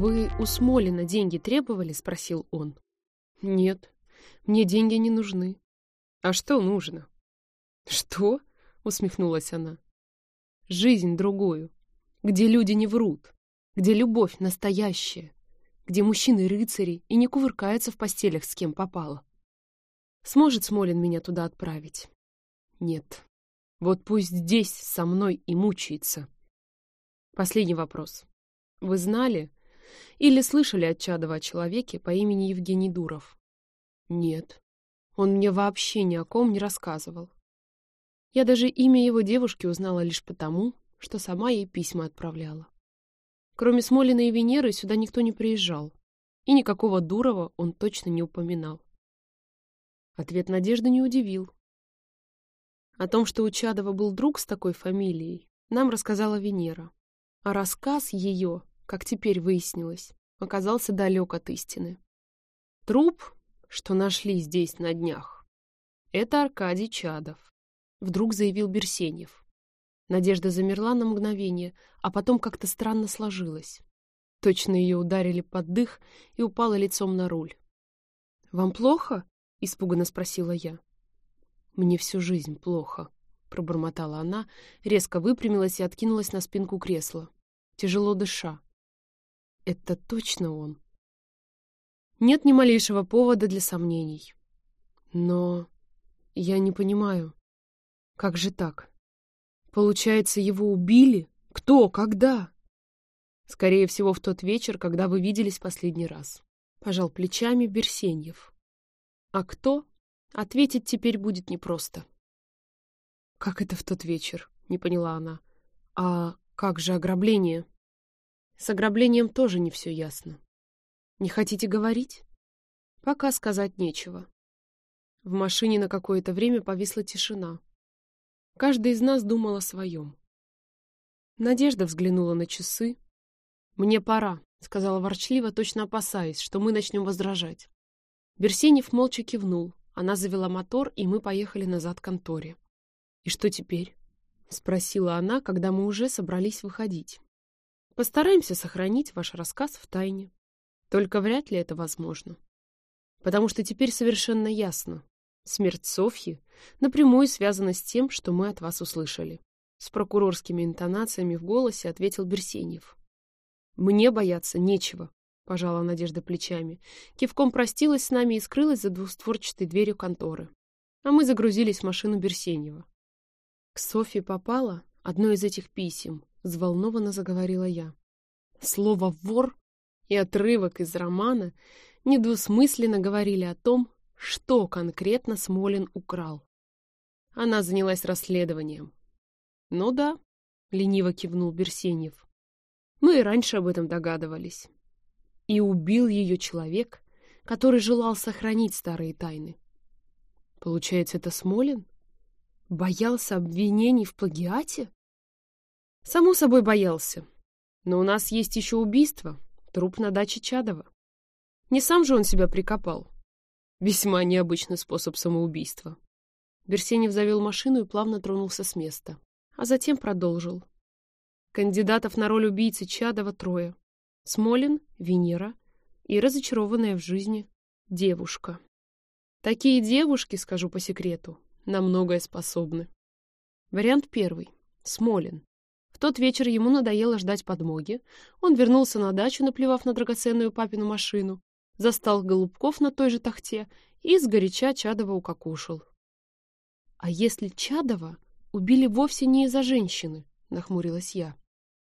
«Вы у Смолина деньги требовали?» — спросил он. «Нет, мне деньги не нужны». «А что нужно?» «Что?» — усмехнулась она. «Жизнь другую, где люди не врут, где любовь настоящая, где мужчины рыцари и не кувыркаются в постелях с кем попало. Сможет Смолин меня туда отправить? Нет. Вот пусть здесь со мной и мучается. Последний вопрос. Вы знали или слышали от Чадова о человеке по имени Евгений Дуров? Нет. Он мне вообще ни о ком не рассказывал. Я даже имя его девушки узнала лишь потому, что сама ей письма отправляла. Кроме Смолина и Венеры сюда никто не приезжал, и никакого Дурова он точно не упоминал. Ответ Надежды не удивил. О том, что у Чадова был друг с такой фамилией, нам рассказала Венера. А рассказ ее, как теперь выяснилось, оказался далек от истины. Труп, что нашли здесь на днях, это Аркадий Чадов, вдруг заявил Берсенев. Надежда замерла на мгновение, а потом как-то странно сложилась. Точно ее ударили под дых и упала лицом на руль. «Вам плохо?» — испуганно спросила я. «Мне всю жизнь плохо», — пробормотала она, резко выпрямилась и откинулась на спинку кресла, тяжело дыша. «Это точно он?» Нет ни малейшего повода для сомнений. Но я не понимаю, как же так? Получается, его убили? Кто? Когда? Скорее всего, в тот вечер, когда вы виделись последний раз. Пожал плечами Берсеньев. А кто? Ответить теперь будет непросто. Как это в тот вечер? Не поняла она. А как же ограбление? С ограблением тоже не все ясно. Не хотите говорить? Пока сказать нечего. В машине на какое-то время повисла тишина. Каждый из нас думал о своем. Надежда взглянула на часы. «Мне пора», — сказала ворчливо, точно опасаясь, что мы начнем возражать. Берсенев молча кивнул. Она завела мотор, и мы поехали назад к конторе. «И что теперь?» — спросила она, когда мы уже собрались выходить. «Постараемся сохранить ваш рассказ в тайне. Только вряд ли это возможно. Потому что теперь совершенно ясно, Смерть Софьи напрямую связана с тем, что мы от вас услышали. С прокурорскими интонациями в голосе ответил Берсеньев. «Мне бояться нечего», — пожала Надежда плечами. Кивком простилась с нами и скрылась за двустворчатой дверью конторы. А мы загрузились в машину Берсеньева. К Софье попало одно из этих писем, взволнованно заговорила я. Слово «вор» и отрывок из романа недвусмысленно говорили о том, что конкретно Смолин украл. Она занялась расследованием. «Ну да», — лениво кивнул Берсеньев. «Мы и раньше об этом догадывались. И убил ее человек, который желал сохранить старые тайны. Получается, это Смолин? Боялся обвинений в плагиате? Само собой боялся. Но у нас есть еще убийство, труп на даче Чадова. Не сам же он себя прикопал. Весьма необычный способ самоубийства. Берсенев завел машину и плавно тронулся с места. А затем продолжил. Кандидатов на роль убийцы Чадова трое. Смолин, Венера и разочарованная в жизни девушка. Такие девушки, скажу по секрету, на многое способны. Вариант первый. Смолин. Тот вечер ему надоело ждать подмоги. Он вернулся на дачу, наплевав на драгоценную папину машину, застал Голубков на той же тахте и сгоряча Чадова укокушал. — А если Чадова убили вовсе не из-за женщины? — нахмурилась я.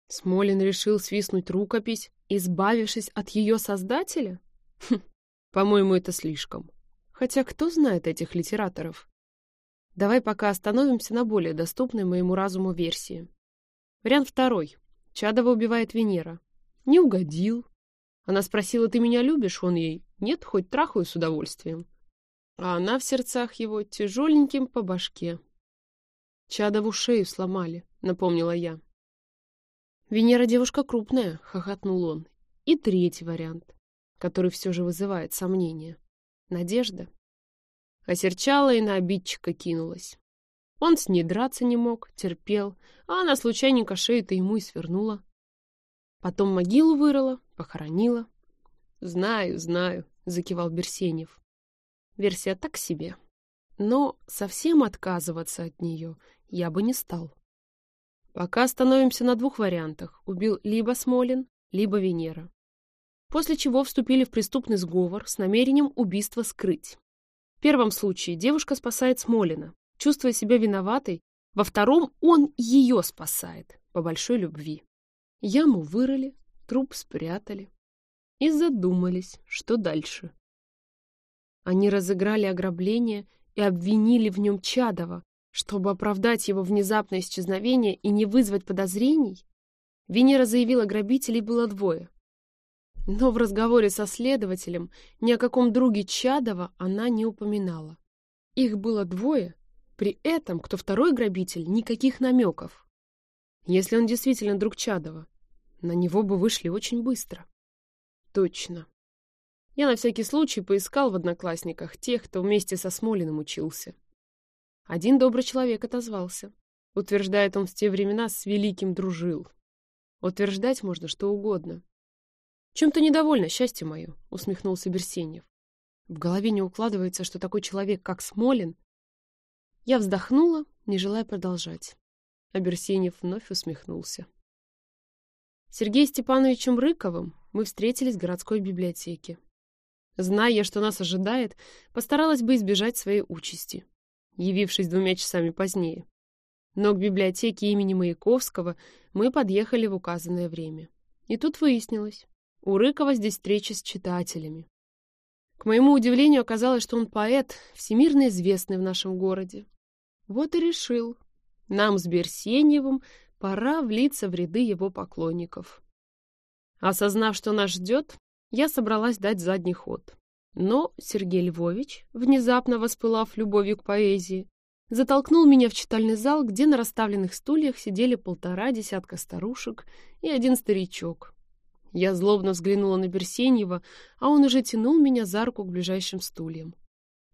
Смолин решил свистнуть рукопись, избавившись от ее создателя? Хм, по-моему, это слишком. Хотя кто знает этих литераторов? Давай пока остановимся на более доступной моему разуму версии. Вариант второй. Чадова убивает Венера. Не угодил, она спросила, ты меня любишь? Он ей, нет, хоть трахаю с удовольствием. А она в сердцах его тяжеленьким по башке. Чадову шею сломали, напомнила я. Венера девушка крупная, хохотнул он. И третий вариант, который все же вызывает сомнения. Надежда. Осерчала и на обидчика кинулась. Он с ней драться не мог, терпел, а она случайненько шею-то ему и свернула. Потом могилу вырыла, похоронила. «Знаю, знаю», — закивал Берсенев. Версия так себе. Но совсем отказываться от нее я бы не стал. Пока остановимся на двух вариантах. Убил либо Смолин, либо Венера. После чего вступили в преступный сговор с намерением убийства скрыть. В первом случае девушка спасает Смолина, чувствуя себя виноватой, во втором он ее спасает по большой любви. Яму вырыли, труп спрятали и задумались, что дальше. Они разыграли ограбление и обвинили в нем Чадова, чтобы оправдать его внезапное исчезновение и не вызвать подозрений. Венера заявила, грабителей было двое. Но в разговоре со следователем ни о каком друге Чадова она не упоминала. Их было двое, при этом, кто второй грабитель, никаких намеков. Если он действительно друг Чадова, на него бы вышли очень быстро. Точно. Я на всякий случай поискал в одноклассниках тех, кто вместе со Смолиным учился. Один добрый человек отозвался. Утверждает он в те времена с великим дружил. Утверждать можно что угодно. «Чем то недовольна, счастье мое?» — усмехнулся Берсенев. В голове не укладывается, что такой человек, как Смолин... Я вздохнула, не желая продолжать. А Берсенев вновь усмехнулся. Сергеем Степановичем Рыковым мы встретились в городской библиотеке. Зная, что нас ожидает, постаралась бы избежать своей участи, явившись двумя часами позднее. Но к библиотеке имени Маяковского мы подъехали в указанное время. И тут выяснилось, у Рыкова здесь встреча с читателями. К моему удивлению оказалось, что он поэт, всемирно известный в нашем городе. Вот и решил. Нам с Берсеньевым пора влиться в ряды его поклонников. Осознав, что нас ждет, я собралась дать задний ход. Но Сергей Львович, внезапно воспылав любовью к поэзии, затолкнул меня в читальный зал, где на расставленных стульях сидели полтора десятка старушек и один старичок. Я злобно взглянула на Берсеньева, а он уже тянул меня за руку к ближайшим стульям.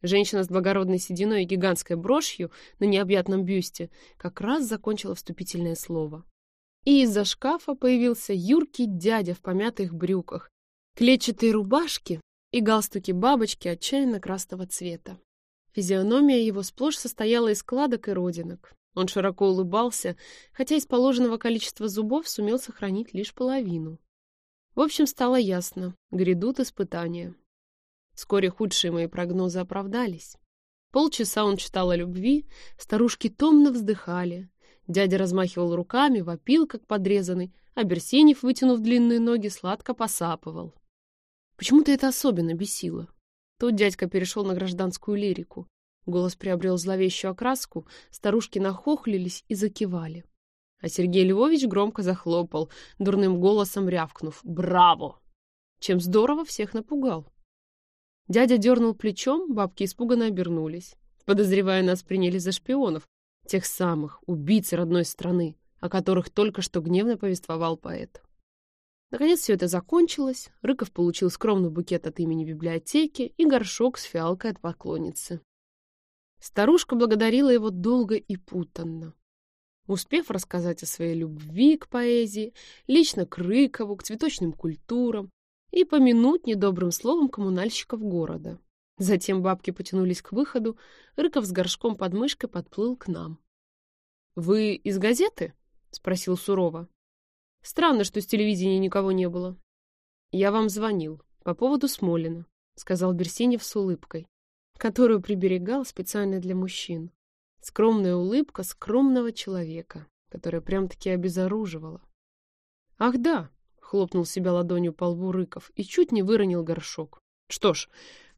Женщина с благородной сединой и гигантской брошью на необъятном бюсте как раз закончила вступительное слово. И из-за шкафа появился юркий дядя в помятых брюках, клетчатые рубашки и галстуки-бабочки отчаянно красного цвета. Физиономия его сплошь состояла из складок и родинок. Он широко улыбался, хотя из положенного количества зубов сумел сохранить лишь половину. В общем, стало ясно — грядут испытания. Вскоре худшие мои прогнозы оправдались. Полчаса он читал о любви, старушки томно вздыхали. Дядя размахивал руками, вопил, как подрезанный, а Берсенев, вытянув длинные ноги, сладко посапывал. Почему-то это особенно бесило. Тут дядька перешел на гражданскую лирику. Голос приобрел зловещую окраску, старушки нахохлились и закивали. А Сергей Львович громко захлопал, дурным голосом рявкнув «Браво!», чем здорово всех напугал. Дядя дернул плечом, бабки испуганно обернулись. Подозревая, нас приняли за шпионов, тех самых, убийц родной страны, о которых только что гневно повествовал поэт. Наконец все это закончилось, Рыков получил скромный букет от имени библиотеки и горшок с фиалкой от поклонницы. Старушка благодарила его долго и путанно. Успев рассказать о своей любви к поэзии, лично к Рыкову, к цветочным культурам и помянуть недобрым словом коммунальщиков города. Затем бабки потянулись к выходу, Рыков с горшком под мышкой подплыл к нам. «Вы из газеты?» — спросил сурово. Странно, что с телевидения никого не было. Я вам звонил по поводу Смолина, сказал Берсенев с улыбкой, которую приберегал специально для мужчин. Скромная улыбка скромного человека, которая прям-таки обезоруживала. Ах да, хлопнул себя ладонью по лбу Рыков и чуть не выронил горшок. Что ж,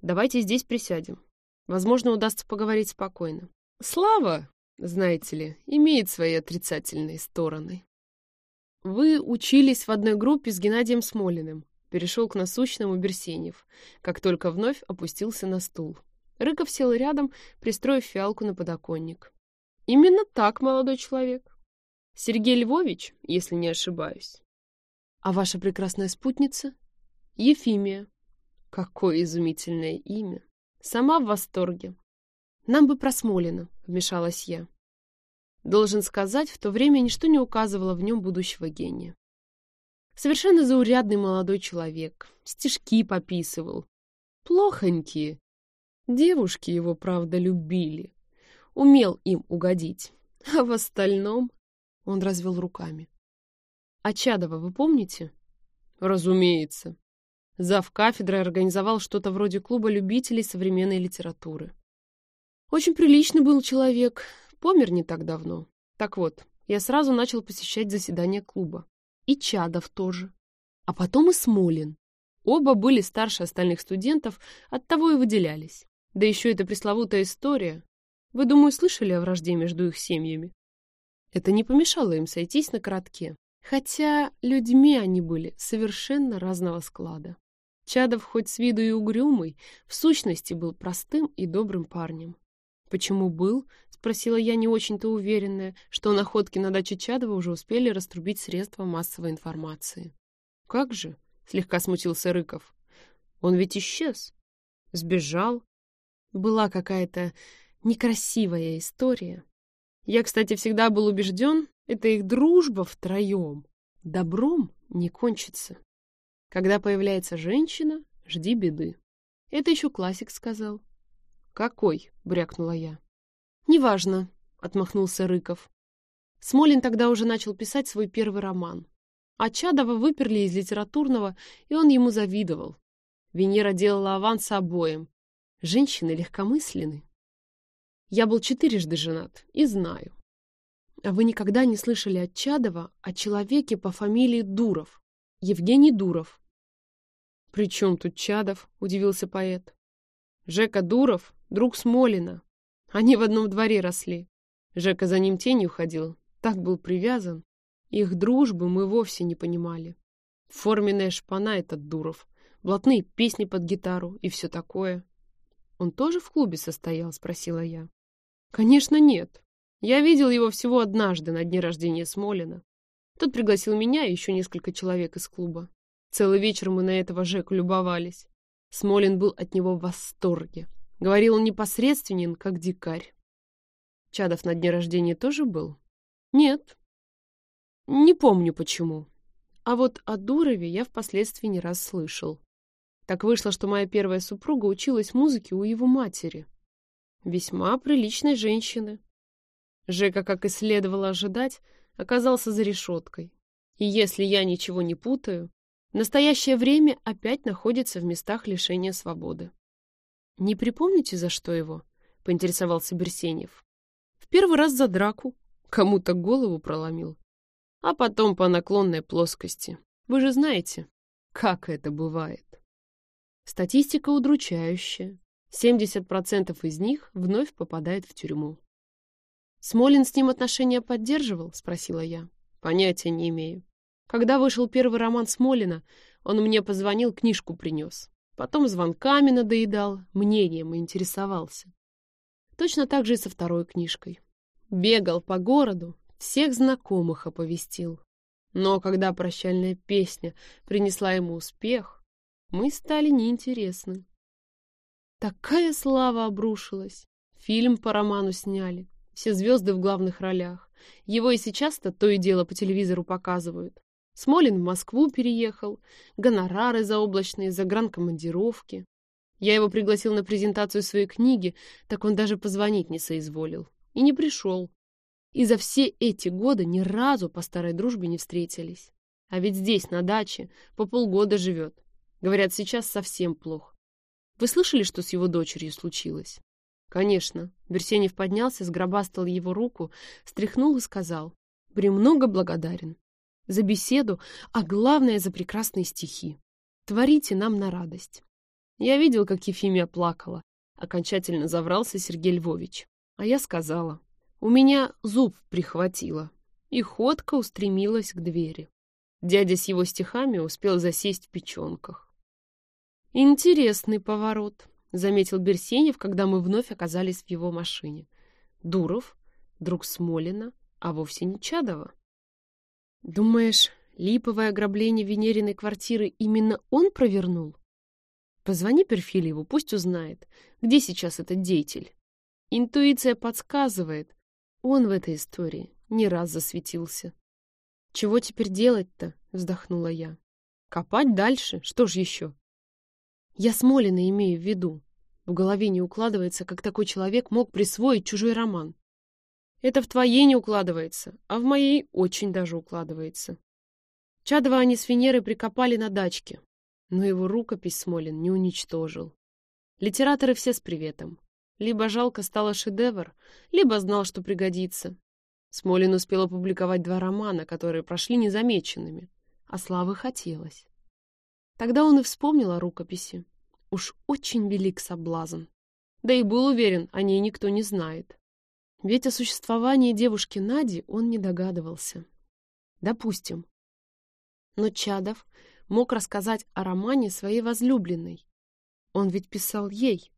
давайте здесь присядем. Возможно, удастся поговорить спокойно. Слава, знаете ли, имеет свои отрицательные стороны. Вы учились в одной группе с Геннадием Смолиным. Перешел к насущному Берсенев, как только вновь опустился на стул. Рыков сел рядом, пристроив фиалку на подоконник. Именно так, молодой человек. Сергей Львович, если не ошибаюсь. А ваша прекрасная спутница? Ефимия. Какое изумительное имя. Сама в восторге. Нам бы про Смолина, вмешалась я. Должен сказать, в то время ничто не указывало в нем будущего гения. Совершенно заурядный молодой человек. Стишки пописывал. Плохонькие. Девушки его, правда, любили. Умел им угодить. А в остальном... Он развел руками. А Чадова вы помните? Разумеется. Зав кафедры организовал что-то вроде клуба любителей современной литературы. Очень приличный был человек, помер не так давно. Так вот, я сразу начал посещать заседания клуба. И Чадов тоже. А потом и Смолин. Оба были старше остальных студентов, оттого и выделялись. Да еще эта пресловутая история. Вы, думаю, слышали о вражде между их семьями? Это не помешало им сойтись на коротке. Хотя людьми они были совершенно разного склада. Чадов хоть с виду и угрюмый, в сущности был простым и добрым парнем. «Почему был?» — спросила я, не очень-то уверенная, что находки на даче Чадова уже успели раструбить средства массовой информации. «Как же?» — слегка смутился Рыков. «Он ведь исчез. Сбежал. Была какая-то некрасивая история. Я, кстати, всегда был убежден, это их дружба втроем. Добром не кончится». Когда появляется женщина, жди беды. Это еще классик сказал. «Какой?» — брякнула я. «Неважно», — отмахнулся Рыков. Смолин тогда уже начал писать свой первый роман. А Чадова выперли из литературного, и он ему завидовал. Венера делала аванс обоим. Женщины легкомысленны. Я был четырежды женат и знаю. Вы никогда не слышали от Чадова о человеке по фамилии Дуров? Евгений Дуров. «При чем тут Чадов?» — удивился поэт. «Жека Дуров — друг Смолина. Они в одном дворе росли. Жека за ним тенью ходил, так был привязан. Их дружбы мы вовсе не понимали. Форменная шпана этот Дуров, блатные песни под гитару и все такое. Он тоже в клубе состоял?» — спросила я. «Конечно, нет. Я видел его всего однажды на дне рождения Смолина. Тот пригласил меня и еще несколько человек из клуба. Целый вечер мы на этого Жеку любовались. Смолин был от него в восторге. Говорил он непосредственен, как дикарь. Чадов на дне рождения тоже был? Нет. Не помню почему. А вот о Дурове я впоследствии не раз слышал. Так вышло, что моя первая супруга училась музыке у его матери. Весьма приличной женщины. Жека, как и следовало ожидать, оказался за решеткой. И если я ничего не путаю, в настоящее время опять находится в местах лишения свободы. «Не припомните, за что его?» — поинтересовался Берсенев. «В первый раз за драку. Кому-то голову проломил. А потом по наклонной плоскости. Вы же знаете, как это бывает». Статистика удручающая. 70% из них вновь попадает в тюрьму. «Смолин с ним отношения поддерживал?» — спросила я. «Понятия не имею. Когда вышел первый роман Смолина, он мне позвонил, книжку принес. Потом звонками надоедал, мнением интересовался. Точно так же и со второй книжкой. Бегал по городу, всех знакомых оповестил. Но когда прощальная песня принесла ему успех, мы стали неинтересны. Такая слава обрушилась. Фильм по роману сняли. Все звезды в главных ролях. Его и сейчас-то то и дело по телевизору показывают. Смолин в Москву переехал, гонорары заоблачные, загранкомандировки. Я его пригласил на презентацию своей книги, так он даже позвонить не соизволил. И не пришел. И за все эти годы ни разу по старой дружбе не встретились. А ведь здесь, на даче, по полгода живет. Говорят, сейчас совсем плохо. Вы слышали, что с его дочерью случилось? Конечно. Берсенев поднялся, сгробастал его руку, стряхнул и сказал. «Премного благодарен за беседу, а главное за прекрасные стихи. Творите нам на радость. Я видел, как Ефимия плакала. Окончательно заврался Сергей Львович. А я сказала. У меня зуб прихватило. И ходка устремилась к двери. Дядя с его стихами успел засесть в печенках. «Интересный поворот», — заметил Берсенев, когда мы вновь оказались в его машине. «Дуров, друг Смолина, а вовсе не Чадова». Думаешь, липовое ограбление Венериной квартиры именно он провернул? Позвони Перфильеву, пусть узнает, где сейчас этот деятель. Интуиция подсказывает, он в этой истории не раз засветился. «Чего теперь делать-то?» — вздохнула я. «Копать дальше? Что ж еще?» «Я Смолина имею в виду. В голове не укладывается, как такой человек мог присвоить чужой роман. Это в твоей не укладывается, а в моей очень даже укладывается. Чадова они с Венерой прикопали на дачке, но его рукопись Смолин не уничтожил. Литераторы все с приветом. Либо жалко стало шедевр, либо знал, что пригодится. Смолин успел опубликовать два романа, которые прошли незамеченными, а славы хотелось. Тогда он и вспомнил о рукописи. Уж очень велик соблазн. Да и был уверен, о ней никто не знает. Ведь о существовании девушки Нади он не догадывался. Допустим. Но Чадов мог рассказать о романе своей возлюбленной. Он ведь писал ей.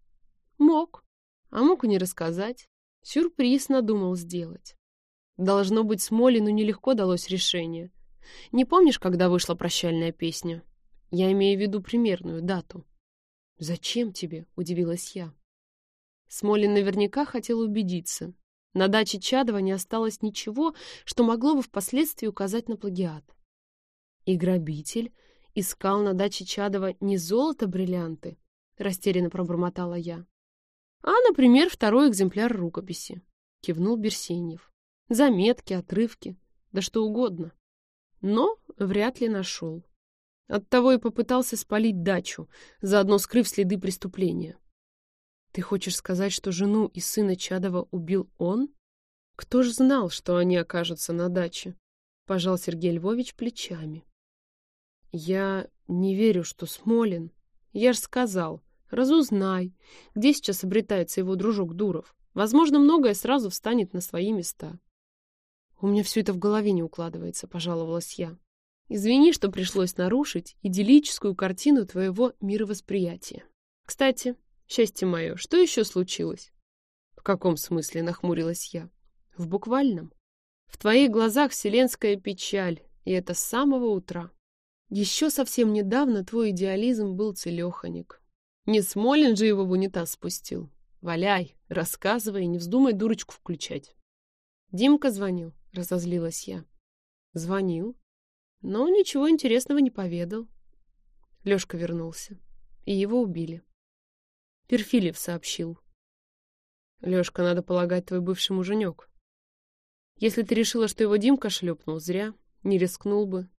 Мог. А мог и не рассказать. Сюрприз надумал сделать. Должно быть, Смолину нелегко далось решение. Не помнишь, когда вышла прощальная песня? Я имею в виду примерную дату. «Зачем тебе?» — удивилась я. Смолин наверняка хотел убедиться. На даче Чадова не осталось ничего, что могло бы впоследствии указать на плагиат. И грабитель искал на даче Чадова не золото-бриллианты, растерянно пробормотала я, а, например, второй экземпляр рукописи, кивнул Берсеньев. Заметки, отрывки, да что угодно. Но вряд ли нашел. Оттого и попытался спалить дачу, заодно скрыв следы преступления. Ты хочешь сказать, что жену и сына Чадова убил он? Кто ж знал, что они окажутся на даче? Пожал Сергей Львович плечами. Я не верю, что Смолин. Я ж сказал, разузнай, где сейчас обретается его дружок Дуров. Возможно, многое сразу встанет на свои места. У меня все это в голове не укладывается, пожаловалась я. Извини, что пришлось нарушить идиллическую картину твоего мировосприятия. Кстати, Счастье мое, что еще случилось? В каком смысле, нахмурилась я? В буквальном. В твоих глазах вселенская печаль, и это с самого утра. Еще совсем недавно твой идеализм был целеханик. Не Смолин же его в унитаз спустил. Валяй, рассказывай, не вздумай дурочку включать. Димка звонил, разозлилась я. Звонил, но ничего интересного не поведал. Лешка вернулся, и его убили. Перфилев сообщил. Лёшка, надо полагать, твой бывший муженек. Если ты решила, что его Димка шлепнул, зря. Не рискнул бы.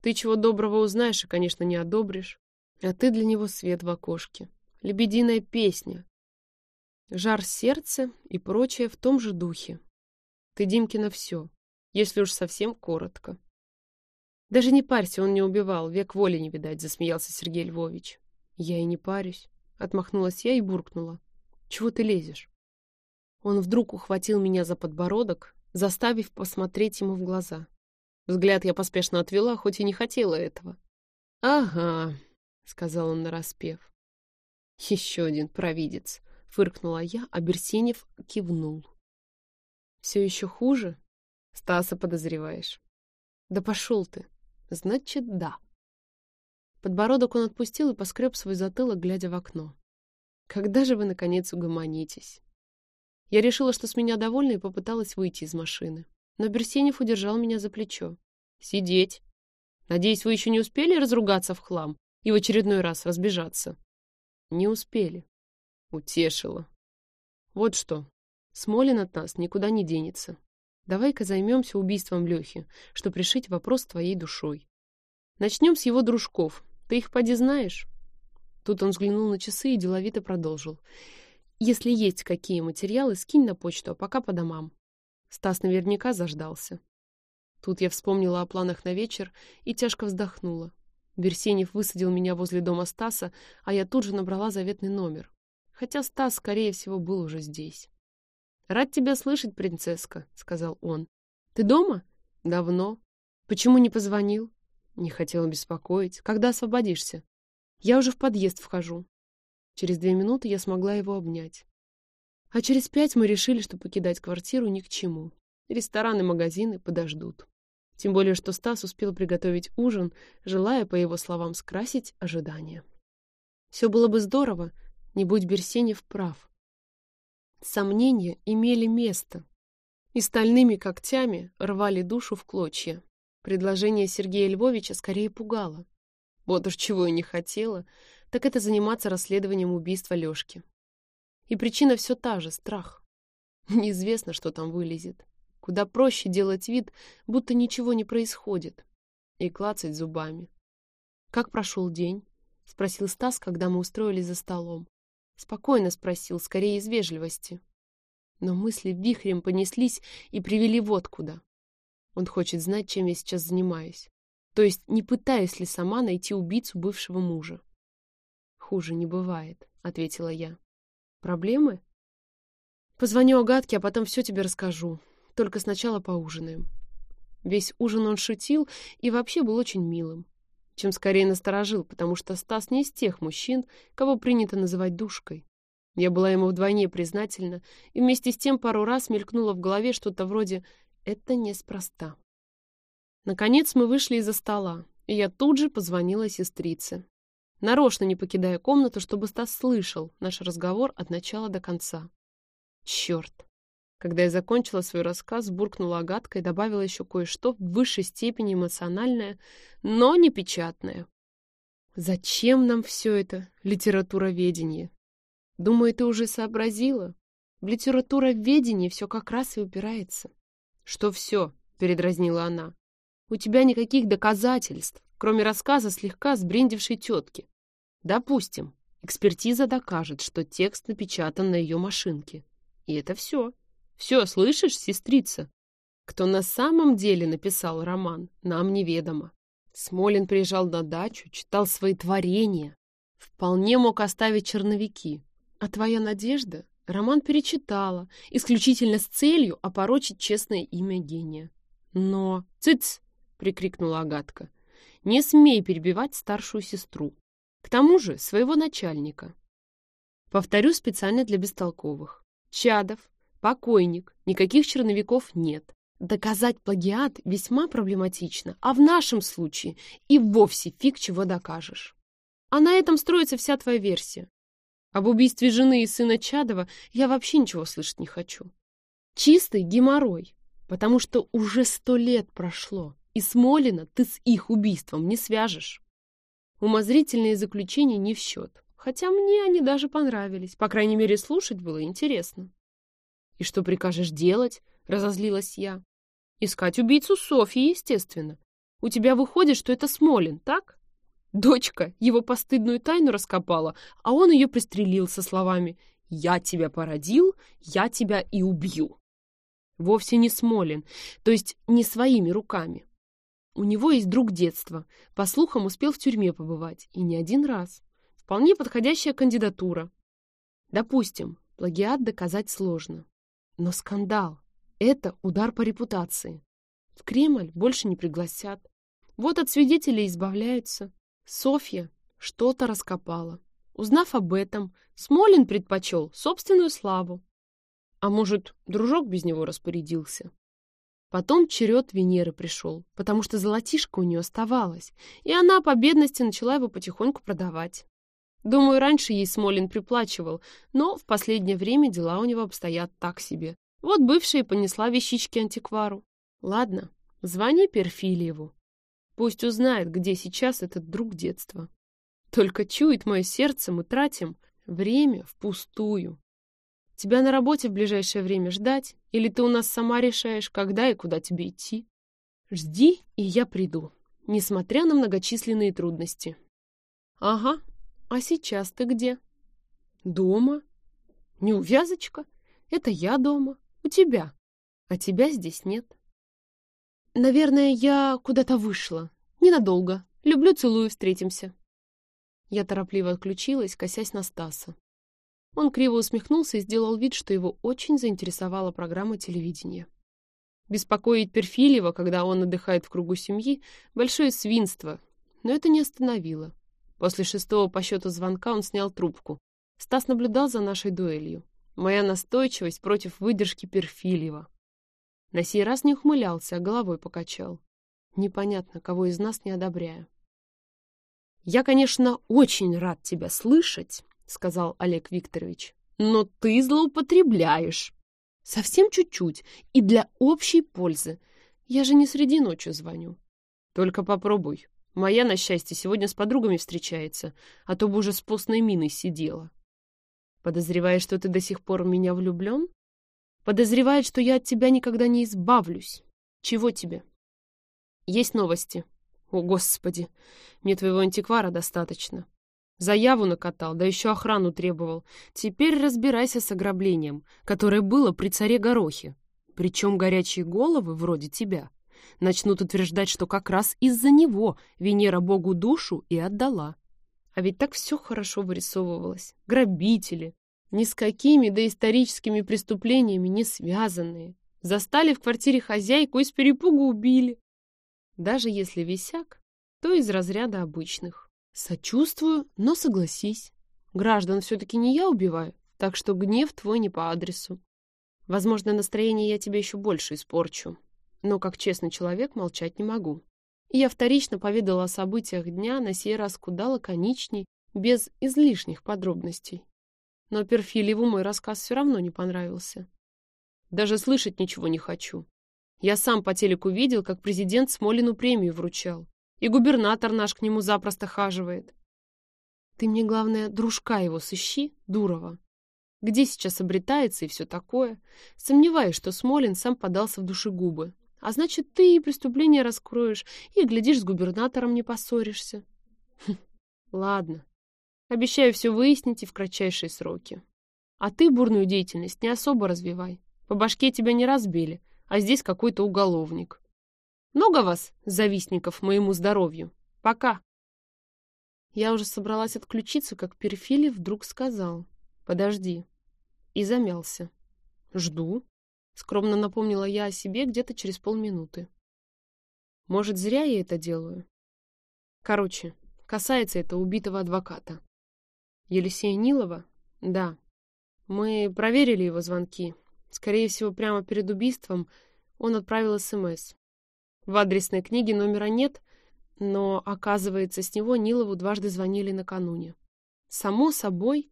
Ты чего доброго узнаешь и, конечно, не одобришь. А ты для него свет в окошке. Лебединая песня. Жар сердца и прочее в том же духе. Ты Димкина все, если уж совсем коротко. Даже не парься, он не убивал, век воли не видать, засмеялся Сергей Львович. Я и не парюсь. Отмахнулась я и буркнула. «Чего ты лезешь?» Он вдруг ухватил меня за подбородок, заставив посмотреть ему в глаза. Взгляд я поспешно отвела, хоть и не хотела этого. «Ага», — сказал он нараспев. «Еще один провидец», — фыркнула я, а Берсенев кивнул. «Все еще хуже?» «Стаса подозреваешь?» «Да пошел ты!» «Значит, да». Подбородок он отпустил и поскреб свой затылок, глядя в окно. «Когда же вы, наконец, угомонитесь?» Я решила, что с меня довольна, и попыталась выйти из машины. Но Берсенев удержал меня за плечо. «Сидеть! Надеюсь, вы еще не успели разругаться в хлам и в очередной раз разбежаться?» «Не успели». Утешила. «Вот что. Смолин от нас никуда не денется. Давай-ка займемся убийством Лехи, чтобы решить вопрос твоей душой. Начнем с его дружков, ты их поди знаешь?» Тут он взглянул на часы и деловито продолжил. «Если есть какие материалы, скинь на почту, а пока по домам». Стас наверняка заждался. Тут я вспомнила о планах на вечер и тяжко вздохнула. Берсенев высадил меня возле дома Стаса, а я тут же набрала заветный номер. Хотя Стас, скорее всего, был уже здесь. «Рад тебя слышать, принцесска», — сказал он. «Ты дома?» «Давно. Почему не позвонил?» Не хотела беспокоить. Когда освободишься? Я уже в подъезд вхожу. Через две минуты я смогла его обнять. А через пять мы решили, что покидать квартиру ни к чему. Рестораны, магазины подождут. Тем более, что Стас успел приготовить ужин, желая, по его словам, скрасить ожидания. Все было бы здорово, не будь Берсенев прав. Сомнения имели место и стальными когтями рвали душу в клочья. Предложение Сергея Львовича скорее пугало. Вот уж чего я не хотела, так это заниматься расследованием убийства Лёшки. И причина все та же — страх. Неизвестно, что там вылезет. Куда проще делать вид, будто ничего не происходит, и клацать зубами. «Как прошел день?» — спросил Стас, когда мы устроились за столом. Спокойно спросил, скорее из вежливости. Но мысли вихрем понеслись и привели вот куда. Он хочет знать, чем я сейчас занимаюсь. То есть, не пытаюсь ли сама найти убийцу бывшего мужа. «Хуже не бывает», — ответила я. «Проблемы?» «Позвоню Агатке, а потом все тебе расскажу. Только сначала поужинаем». Весь ужин он шутил и вообще был очень милым. Чем скорее насторожил, потому что Стас не из тех мужчин, кого принято называть душкой. Я была ему вдвойне признательна, и вместе с тем пару раз мелькнуло в голове что-то вроде «это неспроста». Наконец мы вышли из-за стола, и я тут же позвонила сестрице. Нарочно не покидая комнату, чтобы Стас слышал наш разговор от начала до конца. Черт! Когда я закончила свой рассказ, буркнула Агатка и добавила еще кое-что в высшей степени эмоциональное, но не печатное. Зачем нам все это, литературоведение? Думаю, ты уже сообразила. В литературоведении все как раз и упирается. Что все? Передразнила она. У тебя никаких доказательств, кроме рассказа слегка сбрендившей тетки. Допустим, экспертиза докажет, что текст напечатан на ее машинке. И это все. Все, слышишь, сестрица? Кто на самом деле написал роман, нам неведомо. Смолин приезжал на дачу, читал свои творения. Вполне мог оставить черновики. А твоя надежда роман перечитала, исключительно с целью опорочить честное имя гения. Но... «Цыц!» — прикрикнула Агатка. «Не смей перебивать старшую сестру. К тому же своего начальника. Повторю специально для бестолковых. Чадов, покойник, никаких черновиков нет. Доказать плагиат весьма проблематично, а в нашем случае и вовсе фиг чего докажешь. А на этом строится вся твоя версия. Об убийстве жены и сына Чадова я вообще ничего слышать не хочу. Чистый геморрой, потому что уже сто лет прошло, и Смолина ты с их убийством не свяжешь. Умозрительные заключения не в счет, хотя мне они даже понравились, по крайней мере, слушать было интересно. «И что прикажешь делать?» — разозлилась я. «Искать убийцу Софьи, естественно. У тебя выходит, что это Смолин, так?» Дочка его постыдную тайну раскопала, а он ее пристрелил со словами «Я тебя породил, я тебя и убью». Вовсе не Смолин, то есть не своими руками. У него есть друг детства, по слухам успел в тюрьме побывать, и не один раз. Вполне подходящая кандидатура. Допустим, плагиат доказать сложно. Но скандал — это удар по репутации. В Кремль больше не пригласят. Вот от свидетелей избавляются. Софья что-то раскопала. Узнав об этом, Смолин предпочел собственную славу. А может, дружок без него распорядился? Потом черед Венеры пришел, потому что золотишко у нее оставалось, и она по бедности начала его потихоньку продавать. Думаю, раньше ей Смолин приплачивал, но в последнее время дела у него обстоят так себе. Вот бывшая понесла вещички антиквару. Ладно, звони Перфильеву. Пусть узнает, где сейчас этот друг детства. Только чует мое сердце, мы тратим время впустую. Тебя на работе в ближайшее время ждать? Или ты у нас сама решаешь, когда и куда тебе идти? Жди, и я приду, несмотря на многочисленные трудности. Ага, а сейчас ты где? Дома. Неувязочка. Это я дома. У тебя. А тебя здесь нет. Наверное, я куда-то вышла. Ненадолго. Люблю, целую, встретимся. Я торопливо отключилась, косясь на Стаса. Он криво усмехнулся и сделал вид, что его очень заинтересовала программа телевидения. Беспокоить Перфильева, когда он отдыхает в кругу семьи, большое свинство, но это не остановило. После шестого по счету звонка он снял трубку. Стас наблюдал за нашей дуэлью. Моя настойчивость против выдержки Перфильева. На сей раз не ухмылялся, а головой покачал. Непонятно, кого из нас не одобряя. «Я, конечно, очень рад тебя слышать», — сказал Олег Викторович. «Но ты злоупотребляешь. Совсем чуть-чуть и для общей пользы. Я же не среди ночи звоню. Только попробуй. Моя, на счастье, сегодня с подругами встречается, а то бы уже с постной миной сидела. Подозреваешь, что ты до сих пор в меня влюблен? Подозревает, что я от тебя никогда не избавлюсь. Чего тебе? Есть новости. О, Господи, мне твоего антиквара достаточно. Заяву накатал, да еще охрану требовал. Теперь разбирайся с ограблением, которое было при царе Горохе. Причем горячие головы, вроде тебя, начнут утверждать, что как раз из-за него Венера Богу душу и отдала. А ведь так все хорошо вырисовывалось. Грабители, ни с какими доисторическими преступлениями не связанные. Застали в квартире хозяйку и с перепугу убили. Даже если висяк, то из разряда обычных. Сочувствую, но согласись. Граждан все-таки не я убиваю, так что гнев твой не по адресу. Возможно, настроение я тебе еще больше испорчу. Но как честный человек молчать не могу. Я вторично поведала о событиях дня, на сей раз куда лаконичней, без излишних подробностей. Но Перфильеву мой рассказ все равно не понравился. Даже слышать ничего не хочу. Я сам по телеку видел, как президент Смолину премию вручал. И губернатор наш к нему запросто хаживает. Ты мне, главное, дружка его сыщи, Дурова. Где сейчас обретается и все такое. Сомневаюсь, что Смолин сам подался в душегубы. А значит, ты и преступление раскроешь, и, глядишь, с губернатором не поссоришься. Хм, ладно. Обещаю все выяснить и в кратчайшие сроки. А ты бурную деятельность не особо развивай. По башке тебя не разбили, а здесь какой-то уголовник. Много вас, завистников, моему здоровью? Пока. Я уже собралась отключиться, как Перфилий вдруг сказал. Подожди. И замялся. Жду. Скромно напомнила я о себе где-то через полминуты. Может, зря я это делаю? Короче, касается это убитого адвоката. Елисея Нилова? Да. Мы проверили его звонки. Скорее всего, прямо перед убийством он отправил СМС. В адресной книге номера нет, но, оказывается, с него Нилову дважды звонили накануне. Само собой,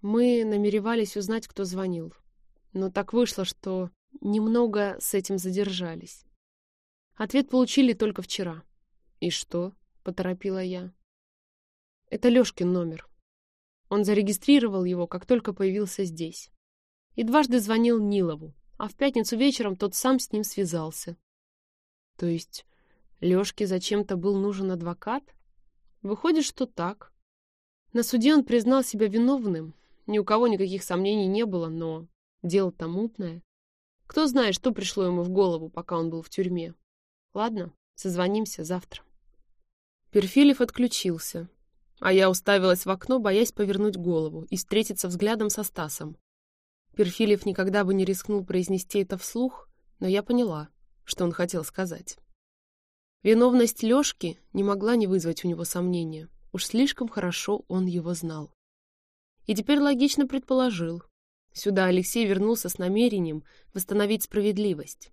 мы намеревались узнать, кто звонил. Но так вышло, что немного с этим задержались. Ответ получили только вчера. «И что?» — поторопила я. «Это Лёшкин номер. Он зарегистрировал его, как только появился здесь. И дважды звонил Нилову, а в пятницу вечером тот сам с ним связался. То есть Лёшке зачем-то был нужен адвокат? Выходит, что так. На суде он признал себя виновным. Ни у кого никаких сомнений не было, но дело-то мутное. Кто знает, что пришло ему в голову, пока он был в тюрьме. Ладно, созвонимся завтра. Перфилев отключился, а я уставилась в окно, боясь повернуть голову и встретиться взглядом со Стасом. Перфилев никогда бы не рискнул произнести это вслух, но я поняла, что он хотел сказать. Виновность Лёшки не могла не вызвать у него сомнения. Уж слишком хорошо он его знал. И теперь логично предположил, Сюда Алексей вернулся с намерением восстановить справедливость.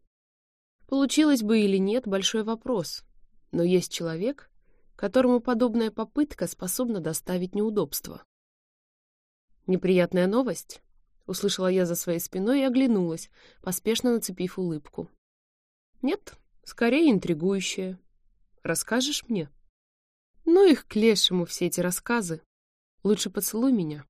Получилось бы или нет, большой вопрос. Но есть человек, которому подобная попытка способна доставить неудобства. «Неприятная новость?» — услышала я за своей спиной и оглянулась, поспешно нацепив улыбку. «Нет, скорее интригующая. Расскажешь мне?» «Ну их к лешему все эти рассказы. Лучше поцелуй меня».